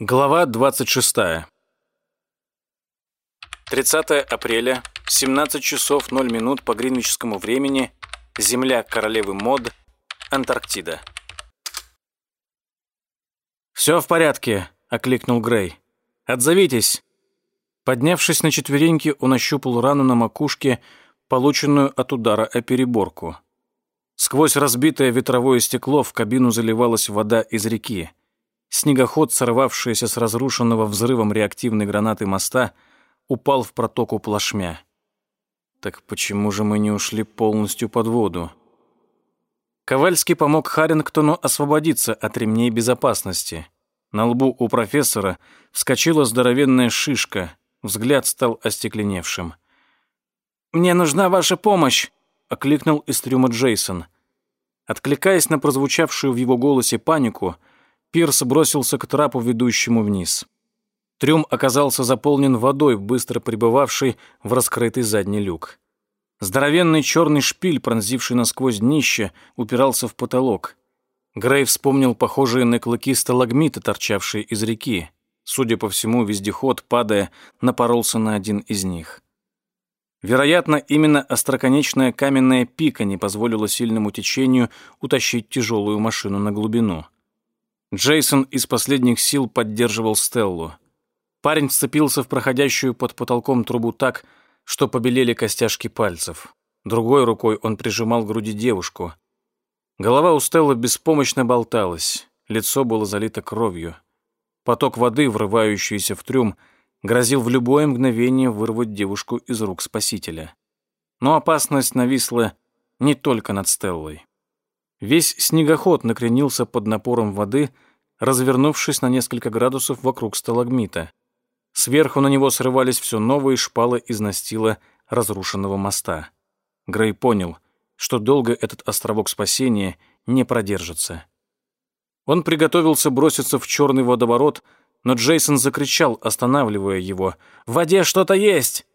Глава 26. 30 апреля, 17 часов 0 минут по гринвичскому времени, Земля королевы Мод, Антарктида. «Все в порядке», — окликнул Грей. «Отзовитесь». Поднявшись на четвереньки, он ощупал рану на макушке, полученную от удара о переборку. Сквозь разбитое ветровое стекло в кабину заливалась вода из реки. Снегоход, сорвавшийся с разрушенного взрывом реактивной гранаты моста, упал в протоку плашмя. Так почему же мы не ушли полностью под воду? Ковальский помог Харингтону освободиться от ремней безопасности. На лбу у профессора вскочила здоровенная шишка, взгляд стал остекленевшим. «Мне нужна ваша помощь!» — окликнул из трюма Джейсон. Откликаясь на прозвучавшую в его голосе панику, Пирс бросился к трапу, ведущему вниз. Трюм оказался заполнен водой, быстро прибывавшей в раскрытый задний люк. Здоровенный черный шпиль, пронзивший насквозь днище, упирался в потолок. Грей вспомнил похожие на клыки сталагмиты, торчавшие из реки. Судя по всему, вездеход, падая, напоролся на один из них. Вероятно, именно остроконечная каменная пика не позволила сильному течению утащить тяжелую машину на глубину. Джейсон из последних сил поддерживал Стеллу. Парень вцепился в проходящую под потолком трубу так, что побелели костяшки пальцев. Другой рукой он прижимал к груди девушку. Голова у Стеллы беспомощно болталась, лицо было залито кровью. Поток воды, врывающийся в трюм, грозил в любое мгновение вырвать девушку из рук спасителя. Но опасность нависла не только над Стеллой. Весь снегоход накренился под напором воды, развернувшись на несколько градусов вокруг сталагмита. Сверху на него срывались все новые шпалы из настила разрушенного моста. Грей понял, что долго этот островок спасения не продержится. Он приготовился броситься в черный водоворот, но Джейсон закричал, останавливая его. «В воде что-то есть!»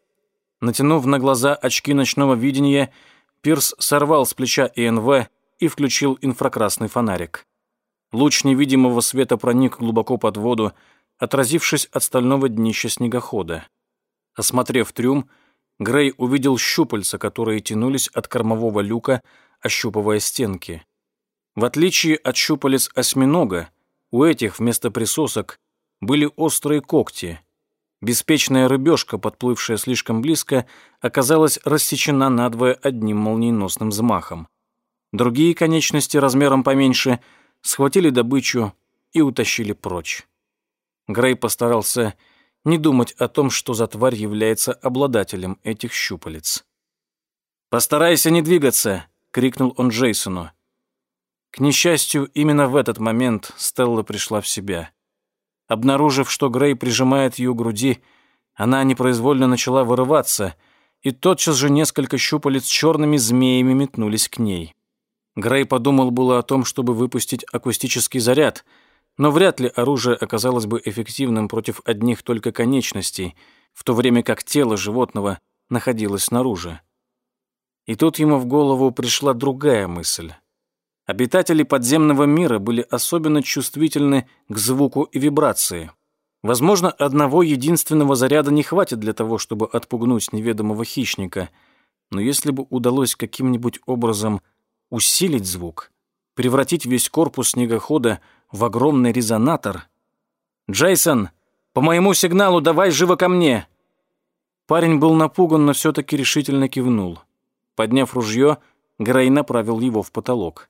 Натянув на глаза очки ночного видения, Пирс сорвал с плеча ИНВ и включил инфракрасный фонарик. Луч невидимого света проник глубоко под воду, отразившись от стального днища снегохода. Осмотрев трюм, Грей увидел щупальца, которые тянулись от кормового люка, ощупывая стенки. В отличие от щупалец осьминога, у этих вместо присосок были острые когти. Беспечная рыбешка, подплывшая слишком близко, оказалась рассечена надвое одним молниеносным взмахом. Другие конечности размером поменьше схватили добычу и утащили прочь. Грей постарался не думать о том, что за тварь является обладателем этих щупалец. «Постарайся не двигаться!» — крикнул он Джейсону. К несчастью, именно в этот момент Стелла пришла в себя. Обнаружив, что Грей прижимает ее к груди, она непроизвольно начала вырываться, и тотчас же несколько щупалец черными змеями метнулись к ней. Грей подумал было о том, чтобы выпустить акустический заряд, но вряд ли оружие оказалось бы эффективным против одних только конечностей, в то время как тело животного находилось снаружи. И тут ему в голову пришла другая мысль. Обитатели подземного мира были особенно чувствительны к звуку и вибрации. Возможно, одного единственного заряда не хватит для того, чтобы отпугнуть неведомого хищника, но если бы удалось каким-нибудь образом усилить звук, превратить весь корпус снегохода в огромный резонатор. «Джейсон, по моему сигналу давай живо ко мне!» Парень был напуган, но все-таки решительно кивнул. Подняв ружье, Грей направил его в потолок.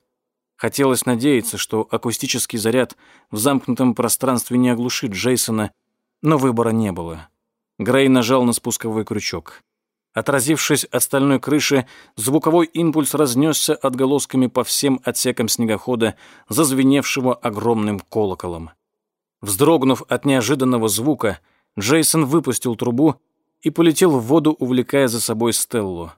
Хотелось надеяться, что акустический заряд в замкнутом пространстве не оглушит Джейсона, но выбора не было. Грей нажал на спусковой крючок. Отразившись от стальной крыши, звуковой импульс разнесся отголосками по всем отсекам снегохода, зазвеневшего огромным колоколом. Вздрогнув от неожиданного звука, Джейсон выпустил трубу и полетел в воду, увлекая за собой Стеллу.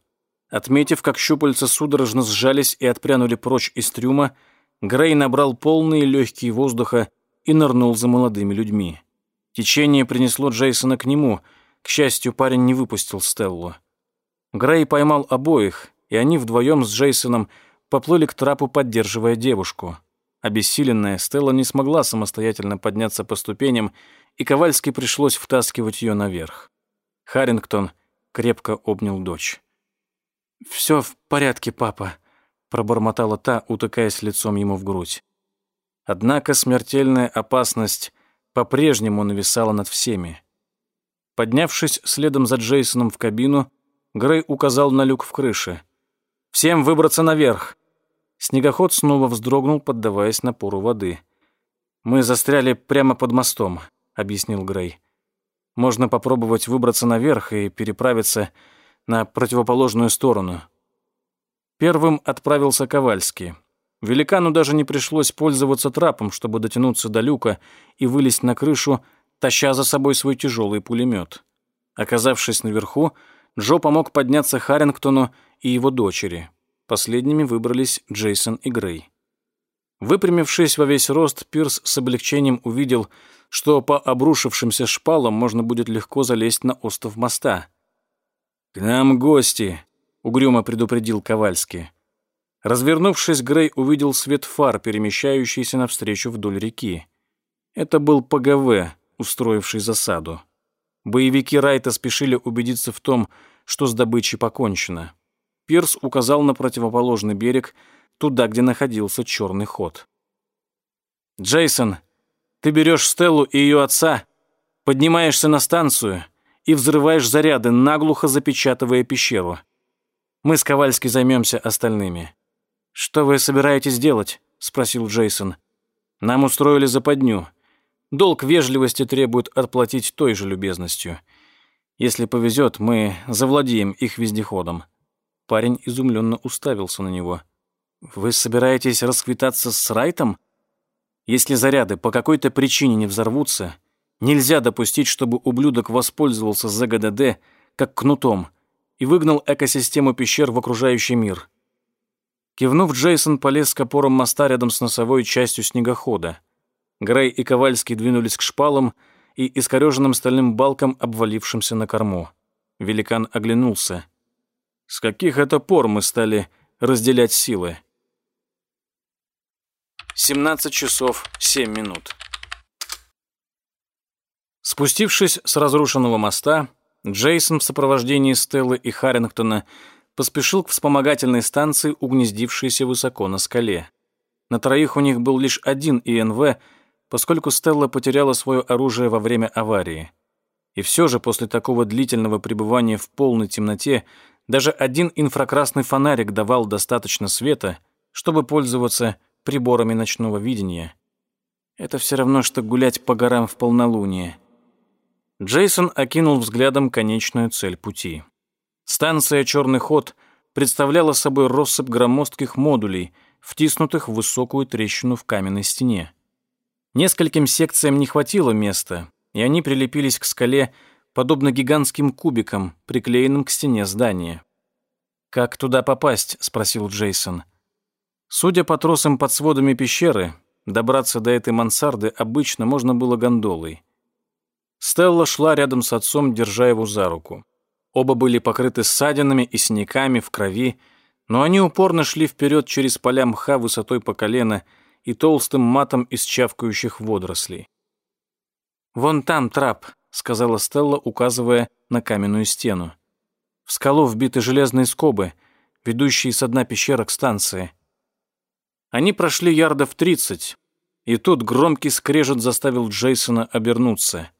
Отметив, как щупальца судорожно сжались и отпрянули прочь из трюма, Грей набрал полные легкие воздуха и нырнул за молодыми людьми. Течение принесло Джейсона к нему. К счастью, парень не выпустил Стеллу. Грей поймал обоих, и они вдвоем с Джейсоном поплыли к трапу, поддерживая девушку. Обессиленная, Стелла не смогла самостоятельно подняться по ступеням, и Ковальски пришлось втаскивать ее наверх. Харрингтон крепко обнял дочь. «Все в порядке, папа», — пробормотала та, утыкаясь лицом ему в грудь. Однако смертельная опасность по-прежнему нависала над всеми. Поднявшись следом за Джейсоном в кабину, Грей указал на люк в крыше. «Всем выбраться наверх!» Снегоход снова вздрогнул, поддаваясь напору воды. «Мы застряли прямо под мостом», — объяснил Грей. «Можно попробовать выбраться наверх и переправиться на противоположную сторону». Первым отправился Ковальский. Великану даже не пришлось пользоваться трапом, чтобы дотянуться до люка и вылезть на крышу, таща за собой свой тяжелый пулемет. Оказавшись наверху, Джо помог подняться Харрингтону и его дочери. Последними выбрались Джейсон и Грей. Выпрямившись во весь рост, Пирс с облегчением увидел, что по обрушившимся шпалам можно будет легко залезть на остов моста. «К нам гости», — угрюмо предупредил Ковальский. Развернувшись, Грей увидел свет фар, перемещающийся навстречу вдоль реки. Это был ПГВ, устроивший засаду. Боевики Райта спешили убедиться в том, что с добычей покончено. Пирс указал на противоположный берег, туда, где находился черный ход. «Джейсон, ты берешь Стеллу и ее отца, поднимаешься на станцию и взрываешь заряды, наглухо запечатывая пещеру. Мы с Ковальски займемся остальными». «Что вы собираетесь делать?» — спросил Джейсон. «Нам устроили западню. Долг вежливости требует отплатить той же любезностью. Если повезет, мы завладеем их вездеходом». Парень изумленно уставился на него. «Вы собираетесь расквитаться с Райтом? Если заряды по какой-то причине не взорвутся, нельзя допустить, чтобы ублюдок воспользовался ЗГДД как кнутом и выгнал экосистему пещер в окружающий мир». Кивнув, Джейсон полез к опорам моста рядом с носовой частью снегохода. Грей и Ковальский двинулись к шпалам и искореженным стальным балкам, обвалившимся на корму. Великан оглянулся. «С каких это пор мы стали разделять силы?» 17 часов 7 минут. Спустившись с разрушенного моста, Джейсон в сопровождении Стеллы и Харрингтона поспешил к вспомогательной станции, угнездившейся высоко на скале. На троих у них был лишь один ИНВ, поскольку Стелла потеряла свое оружие во время аварии. И все же после такого длительного пребывания в полной темноте даже один инфракрасный фонарик давал достаточно света, чтобы пользоваться приборами ночного видения. Это все равно, что гулять по горам в полнолуние. Джейсон окинул взглядом конечную цель пути. Станция «Черный ход» представляла собой россыпь громоздких модулей, втиснутых в высокую трещину в каменной стене. Нескольким секциям не хватило места, и они прилепились к скале, подобно гигантским кубикам, приклеенным к стене здания. «Как туда попасть?» — спросил Джейсон. Судя по тросам под сводами пещеры, добраться до этой мансарды обычно можно было гондолой. Стелла шла рядом с отцом, держа его за руку. Оба были покрыты ссадинами и синяками в крови, но они упорно шли вперед через поля мха высотой по колено — и толстым матом из чавкающих водорослей. «Вон там трап», — сказала Стелла, указывая на каменную стену. «В скалу вбиты железные скобы, ведущие с дна пещеры к станции». Они прошли ярдов тридцать, и тут громкий скрежет заставил Джейсона обернуться.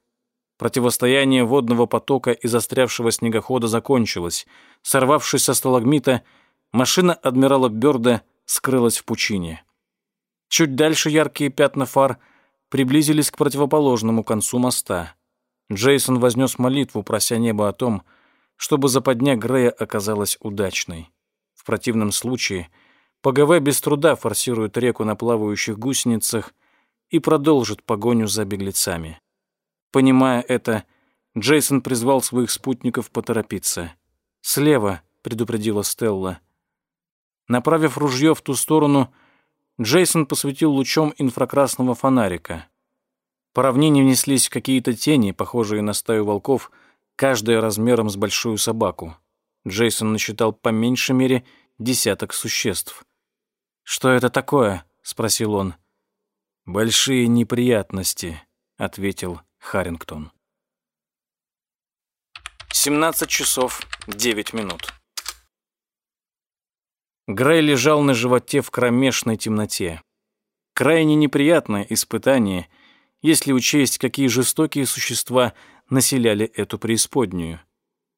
Противостояние водного потока и застрявшего снегохода закончилось. Сорвавшись со сталагмита, машина адмирала Бёрда скрылась в пучине. Чуть дальше яркие пятна фар приблизились к противоположному концу моста. Джейсон вознес молитву, прося небо о том, чтобы западня Грея оказалась удачной. В противном случае ПГВ без труда форсирует реку на плавающих гусеницах и продолжит погоню за беглецами. Понимая это, Джейсон призвал своих спутников поторопиться. «Слева», — предупредила Стелла. Направив ружье в ту сторону, Джейсон посветил лучом инфракрасного фонарика. По равнине внеслись какие-то тени, похожие на стаю волков, каждая размером с большую собаку. Джейсон насчитал по меньшей мере десяток существ. «Что это такое?» — спросил он. «Большие неприятности», — ответил Харрингтон. 17 часов 9 минут. Грей лежал на животе в кромешной темноте. Крайне неприятное испытание, если учесть, какие жестокие существа населяли эту преисподнюю.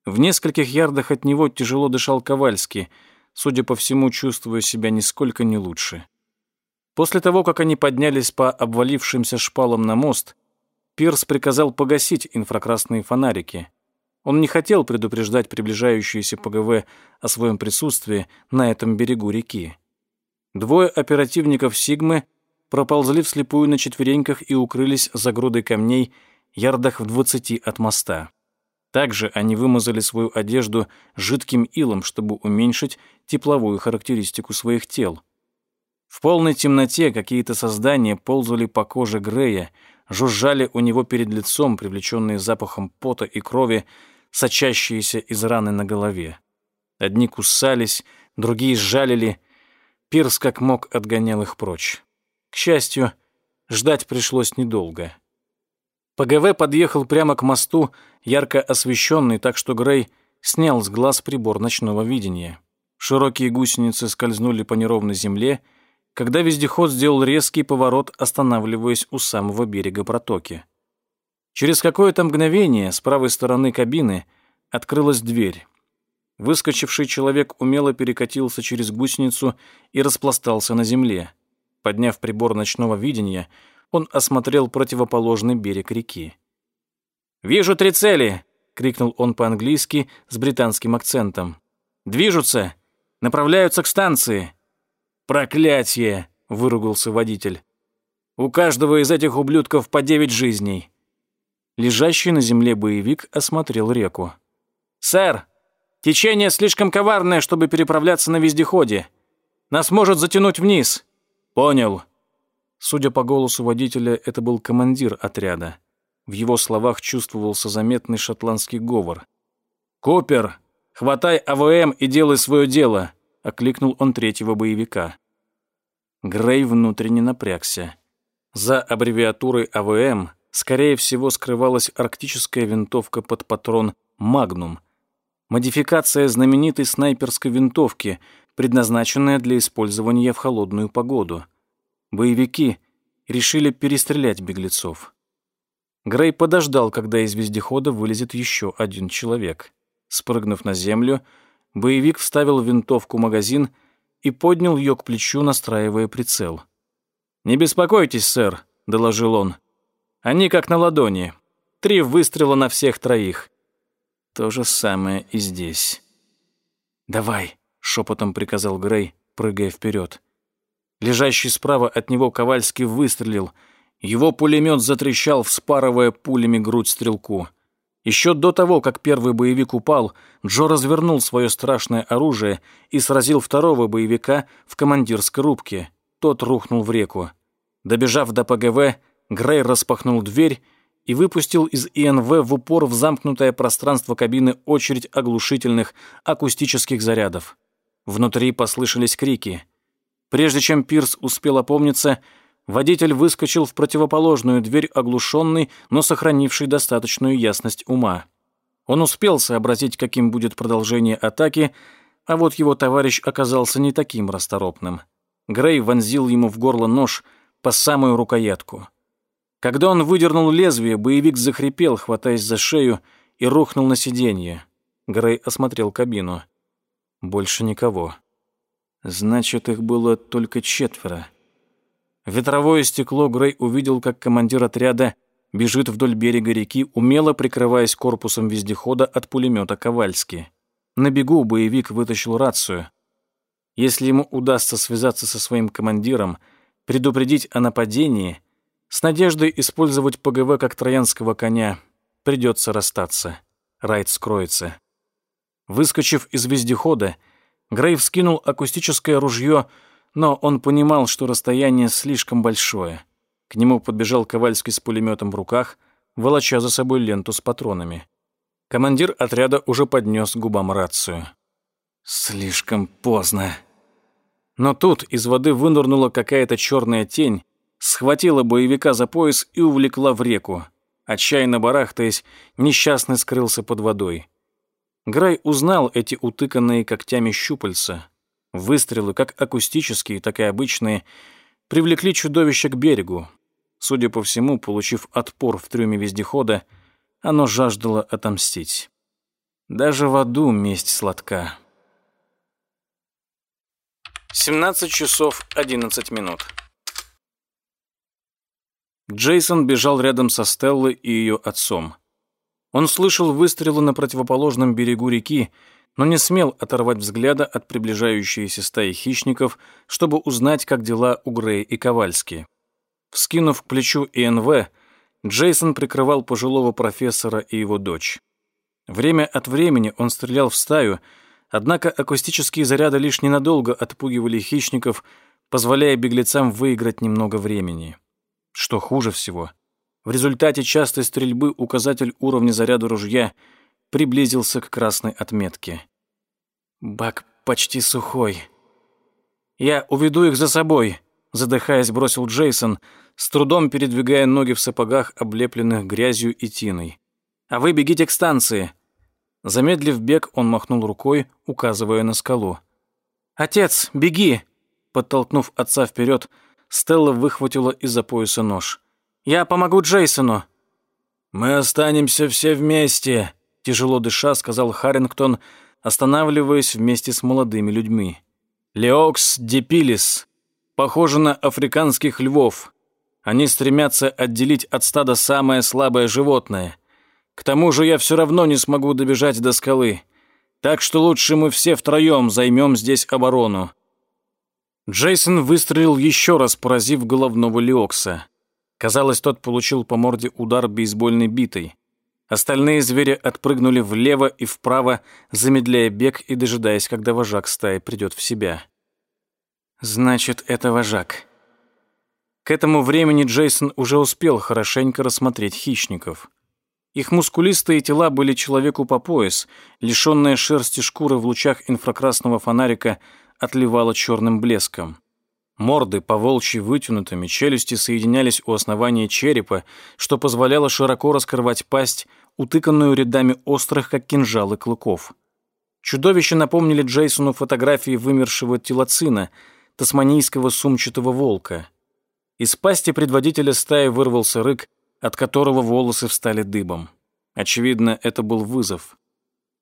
В нескольких ярдах от него тяжело дышал Ковальский, судя по всему, чувствуя себя нисколько не лучше. После того, как они поднялись по обвалившимся шпалам на мост, Пирс приказал погасить инфракрасные фонарики. Он не хотел предупреждать приближающиеся ПГВ о своем присутствии на этом берегу реки. Двое оперативников «Сигмы» проползли вслепую на четвереньках и укрылись за грудой камней ярдах в двадцати от моста. Также они вымазали свою одежду жидким илом, чтобы уменьшить тепловую характеристику своих тел. В полной темноте какие-то создания ползали по коже Грея, жужжали у него перед лицом, привлеченные запахом пота и крови, сочащиеся из раны на голове. Одни кусались, другие сжалили. Пирс как мог отгонял их прочь. К счастью, ждать пришлось недолго. ПГВ подъехал прямо к мосту, ярко освещенный, так что Грей снял с глаз прибор ночного видения. Широкие гусеницы скользнули по неровной земле, когда вездеход сделал резкий поворот, останавливаясь у самого берега протоки. Через какое-то мгновение с правой стороны кабины открылась дверь. Выскочивший человек умело перекатился через гусеницу и распластался на земле. Подняв прибор ночного видения, он осмотрел противоположный берег реки. «Вижу три цели!» — крикнул он по-английски с британским акцентом. «Движутся! Направляются к станции!» «Проклятье!» — выругался водитель. «У каждого из этих ублюдков по девять жизней!» Лежащий на земле боевик осмотрел реку. «Сэр, течение слишком коварное, чтобы переправляться на вездеходе. Нас может затянуть вниз». «Понял», Судя по голосу водителя, это был командир отряда. В его словах чувствовался заметный шотландский говор. «Купер, хватай АВМ и делай свое дело!» — окликнул он третьего боевика. Грей внутренне напрягся. За аббревиатурой АВМ, скорее всего, скрывалась арктическая винтовка под патрон «Магнум», модификация знаменитой снайперской винтовки, предназначенная для использования в холодную погоду — Боевики решили перестрелять беглецов. Грей подождал, когда из вездехода вылезет еще один человек. Спрыгнув на землю, боевик вставил в винтовку магазин и поднял ее к плечу, настраивая прицел. «Не беспокойтесь, сэр», — доложил он. «Они как на ладони. Три выстрела на всех троих». То же самое и здесь. «Давай», — шепотом приказал Грей, прыгая вперед. Лежащий справа от него Ковальский выстрелил. Его пулемет затрещал, вспарывая пулями грудь стрелку. Еще до того, как первый боевик упал, Джо развернул свое страшное оружие и сразил второго боевика в командирской рубке. Тот рухнул в реку. Добежав до ПГВ, Грей распахнул дверь и выпустил из ИНВ в упор в замкнутое пространство кабины очередь оглушительных акустических зарядов. Внутри послышались крики. Прежде чем Пирс успел опомниться, водитель выскочил в противоположную дверь, оглушенный, но сохранивший достаточную ясность ума. Он успел сообразить, каким будет продолжение атаки, а вот его товарищ оказался не таким расторопным. Грей вонзил ему в горло нож по самую рукоятку. Когда он выдернул лезвие, боевик захрипел, хватаясь за шею, и рухнул на сиденье. Грей осмотрел кабину. Больше никого. Значит, их было только четверо. ветровое стекло Грей увидел, как командир отряда бежит вдоль берега реки, умело прикрываясь корпусом вездехода от пулемета Ковальски. На бегу боевик вытащил рацию. Если ему удастся связаться со своим командиром, предупредить о нападении, с надеждой использовать ПГВ как троянского коня, придется расстаться. Райт скроется. Выскочив из вездехода, Грей вскинул акустическое ружье, но он понимал, что расстояние слишком большое. К нему подбежал Ковальский с пулеметом в руках, волоча за собой ленту с патронами. Командир отряда уже поднес к губам рацию. «Слишком поздно». Но тут из воды вынырнула какая-то черная тень, схватила боевика за пояс и увлекла в реку. Отчаянно барахтаясь, несчастный скрылся под водой. Грай узнал эти утыканные когтями щупальца. Выстрелы, как акустические, так и обычные, привлекли чудовище к берегу. Судя по всему, получив отпор в трюме вездехода, оно жаждало отомстить. Даже в аду месть сладка. 17 часов 11 минут. Джейсон бежал рядом со Стеллой и ее отцом. Он слышал выстрелы на противоположном берегу реки, но не смел оторвать взгляда от приближающейся стаи хищников, чтобы узнать, как дела у Грея и Ковальски. Вскинув к плечу ИНВ, Джейсон прикрывал пожилого профессора и его дочь. Время от времени он стрелял в стаю, однако акустические заряды лишь ненадолго отпугивали хищников, позволяя беглецам выиграть немного времени. Что хуже всего, в результате частой стрельбы указатель уровня заряда ружья приблизился к красной отметке. Бак почти сухой. «Я уведу их за собой», — задыхаясь, бросил Джейсон, с трудом передвигая ноги в сапогах, облепленных грязью и тиной а вы бегите к станции». Замедлив бег, он махнул рукой, указывая на скалу. «Отец, беги!» Подтолкнув отца вперед, Стелла выхватила из-за пояса нож. «Я помогу Джейсону!» «Мы останемся все вместе», — тяжело дыша сказал Харрингтон, останавливаясь вместе с молодыми людьми. «Леокс депилис. Похоже на африканских львов. Они стремятся отделить от стада самое слабое животное. К тому же я все равно не смогу добежать до скалы. Так что лучше мы все втроем займем здесь оборону». Джейсон выстрелил еще раз, поразив головного Леокса. Казалось, тот получил по морде удар бейсбольной битой. Остальные звери отпрыгнули влево и вправо, замедляя бег и дожидаясь, когда вожак стаи придет в себя. «Значит, это вожак». К этому времени Джейсон уже успел хорошенько рассмотреть хищников. Их мускулистые тела были человеку по пояс, лишенная шерсти шкуры в лучах инфракрасного фонарика отливала черным блеском. Морды по волчьи вытянутыми, челюсти соединялись у основания черепа, что позволяло широко раскрывать пасть, утыканную рядами острых, как кинжалы, клыков. Чудовища напомнили Джейсону фотографии вымершего телоцина, тасманийского сумчатого волка. Из пасти предводителя стаи вырвался рык, от которого волосы встали дыбом. Очевидно, это был вызов.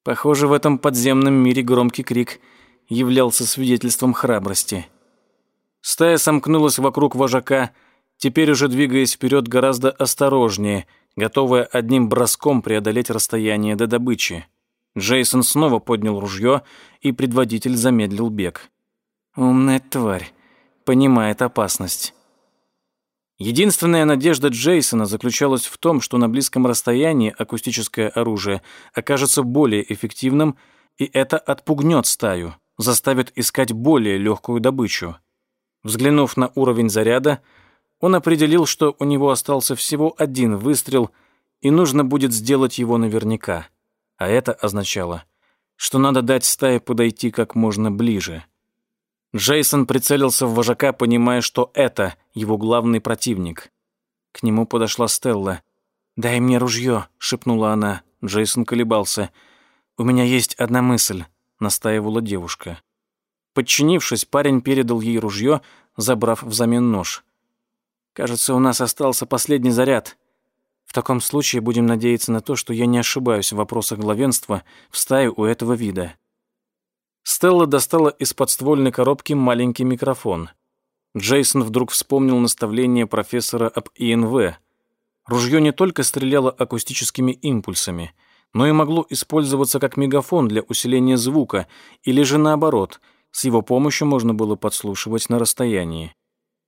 Похоже, в этом подземном мире громкий крик являлся свидетельством храбрости. Стая сомкнулась вокруг вожака, теперь уже двигаясь вперед гораздо осторожнее, готовая одним броском преодолеть расстояние до добычи. Джейсон снова поднял ружье, и предводитель замедлил бег. «Умная тварь. Понимает опасность». Единственная надежда Джейсона заключалась в том, что на близком расстоянии акустическое оружие окажется более эффективным, и это отпугнет стаю, заставит искать более легкую добычу. Взглянув на уровень заряда, он определил, что у него остался всего один выстрел, и нужно будет сделать его наверняка. А это означало, что надо дать стае подойти как можно ближе. Джейсон прицелился в вожака, понимая, что это его главный противник. К нему подошла Стелла. «Дай мне ружье», — шепнула она. Джейсон колебался. «У меня есть одна мысль», — настаивала девушка. Подчинившись, парень передал ей ружье, забрав взамен нож. «Кажется, у нас остался последний заряд. В таком случае будем надеяться на то, что я не ошибаюсь в вопросах главенства в стае у этого вида». Стелла достала из подствольной коробки маленький микрофон. Джейсон вдруг вспомнил наставление профессора об ИНВ. Ружье не только стреляло акустическими импульсами, но и могло использоваться как мегафон для усиления звука, или же наоборот, с его помощью можно было подслушивать на расстоянии.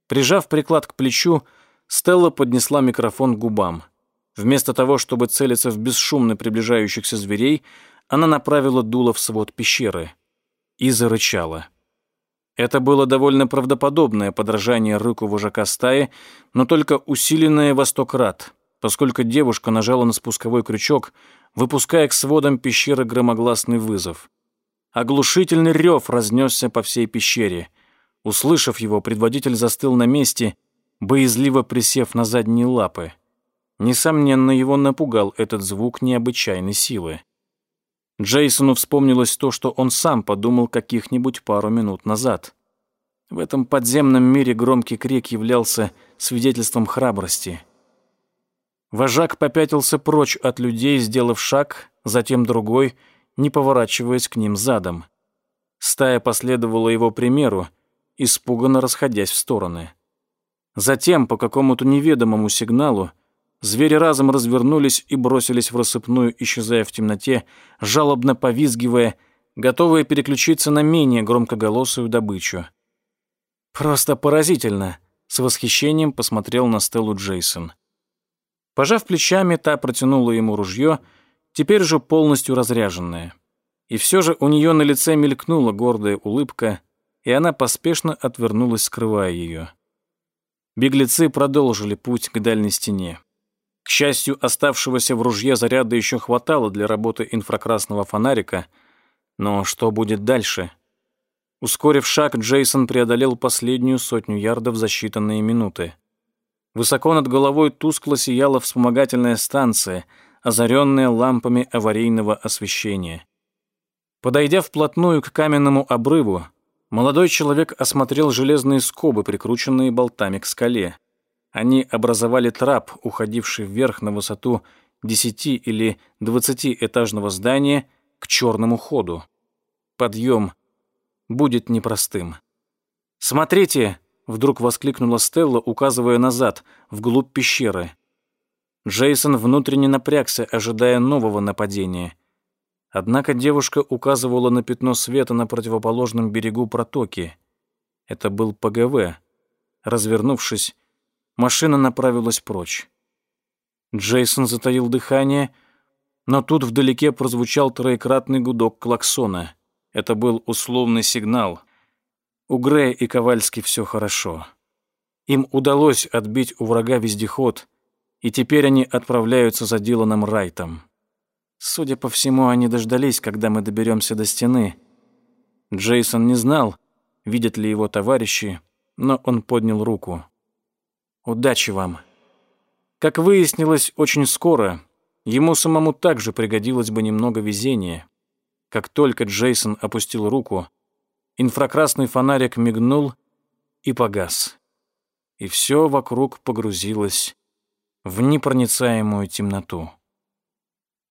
Прижав приклад к плечу, Стелла поднесла микрофон к губам. Вместо того, чтобы целиться в бесшумно приближающихся зверей, она направила дуло в свод пещеры — и зарычала. Это было довольно правдоподобное подражание рыку вожака стаи, но только усиленное во сто крат, поскольку девушка нажала на спусковой крючок, выпуская к сводам пещеры громогласный вызов. Оглушительный рев разнесся по всей пещере. Услышав его, предводитель застыл на месте, боязливо присев на задние лапы. Несомненно, его напугал этот звук необычайной силы. Джейсону вспомнилось то, что он сам подумал каких-нибудь пару минут назад. В этом подземном мире громкий крик являлся свидетельством храбрости. Вожак попятился прочь от людей, сделав шаг, затем другой, не поворачиваясь к ним задом. Стая последовала его примеру, испуганно расходясь в стороны. Затем, по какому-то неведомому сигналу, звери разом развернулись и бросились в рассыпную, исчезая в темноте, жалобно повизгивая, готовые переключиться на менее громкоголосую добычу. «Просто поразительно!» — с восхищением посмотрел на Стеллу Джейсон. Пожав плечами, та протянула ему ружье, теперь же полностью разряженное. И все же у нее на лице мелькнула гордая улыбка, и она поспешно отвернулась, скрывая ее. Беглецы продолжили путь к дальней стене. К счастью, оставшегося в ружье заряда еще хватало для работы инфракрасного фонарика, но что будет дальше? Ускорив шаг, Джейсон преодолел последнюю сотню ярдов за считанные минуты. Высоко над головой тускло сияла вспомогательная станция, озаренная лампами аварийного освещения. Подойдя вплотную к каменному обрыву, Молодой человек осмотрел железные скобы, прикрученные болтами к скале. Они образовали трап, уходивший вверх на высоту десяти или двадцатиэтажного здания к черному ходу. Подъем будет непростым. «Смотрите!» — вдруг воскликнула Стелла, указывая назад, вглубь пещеры. Джейсон внутренне напрягся, ожидая нового нападения — Однако девушка указывала на пятно света на противоположном берегу протоки. Это был ПГВ. Развернувшись, машина направилась прочь. Джейсон затаил дыхание, но тут вдалеке прозвучал троекратный гудок клаксона. Это был условный сигнал. У Грея и Ковальски все хорошо. Им удалось отбить у врага вездеход, и теперь они отправляются за Диланом Райтом. Судя по всему, они дождались, когда мы доберемся до стены. Джейсон не знал, видят ли его товарищи, но он поднял руку. «Удачи вам!» Как выяснилось, очень скоро ему самому также пригодилось бы немного везения. Как только Джейсон опустил руку, инфракрасный фонарик мигнул и погас. И все вокруг погрузилось в непроницаемую темноту.